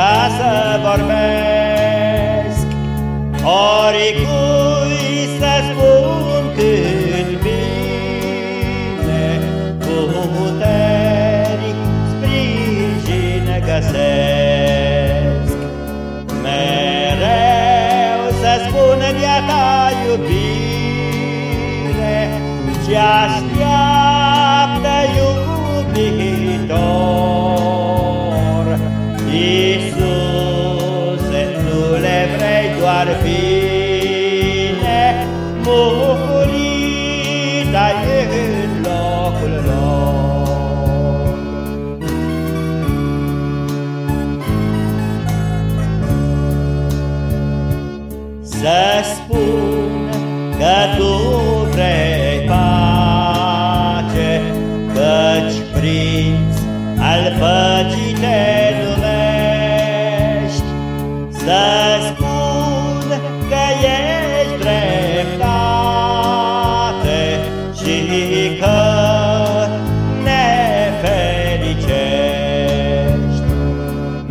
oricui ca să vorbesc, oricui să spun cât bine, cu puteri sprijin găsesc. Mereu să spun de-a ta iubire, ce așteaptă iubitor. Că tu vrei pace, căci prinț al păcii te numești, să spun că ești dreptate și că nefericești.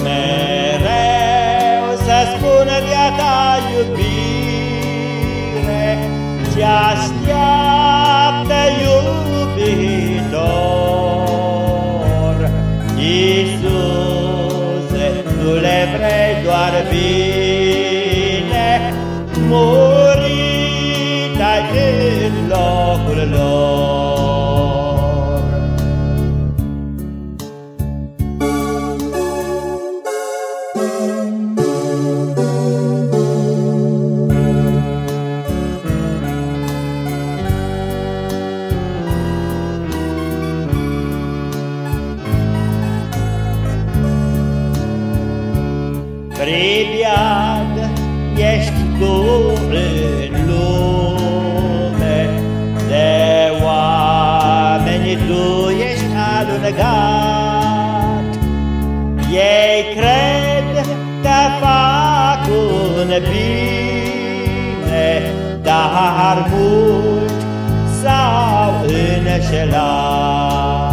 Mereu să spun de-a ta iubire ce așteaptă iubitor. Iisuse, tu le vrei doar bine, murit Pribeag ești tu în lume, De oameni tu ești alungat. Ei cred că fac un bine, Dar mult s-au înșelat.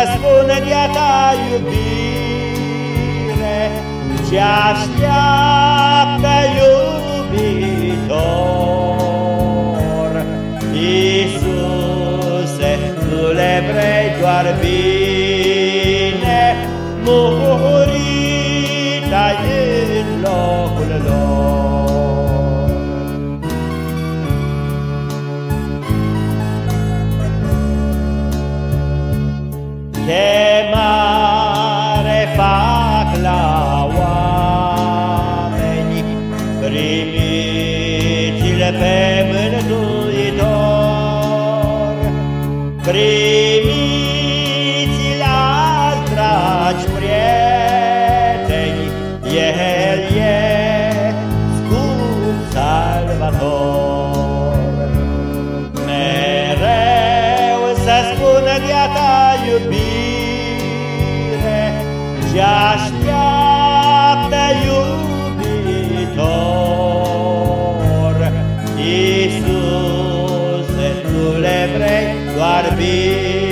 Mereu să spun de-a ta iubire Ce așteaptă iubitor. Iisuse, tu le vrei doar bine, Murit fac la oameni, Primiți-le pe Mântuitor, Primiți-le al dragi prieteni, El e scump salvator. Mereu să spună de-a ta iubire Ce așteaptă iubitor. Iisuse, tu le vrei doar bine,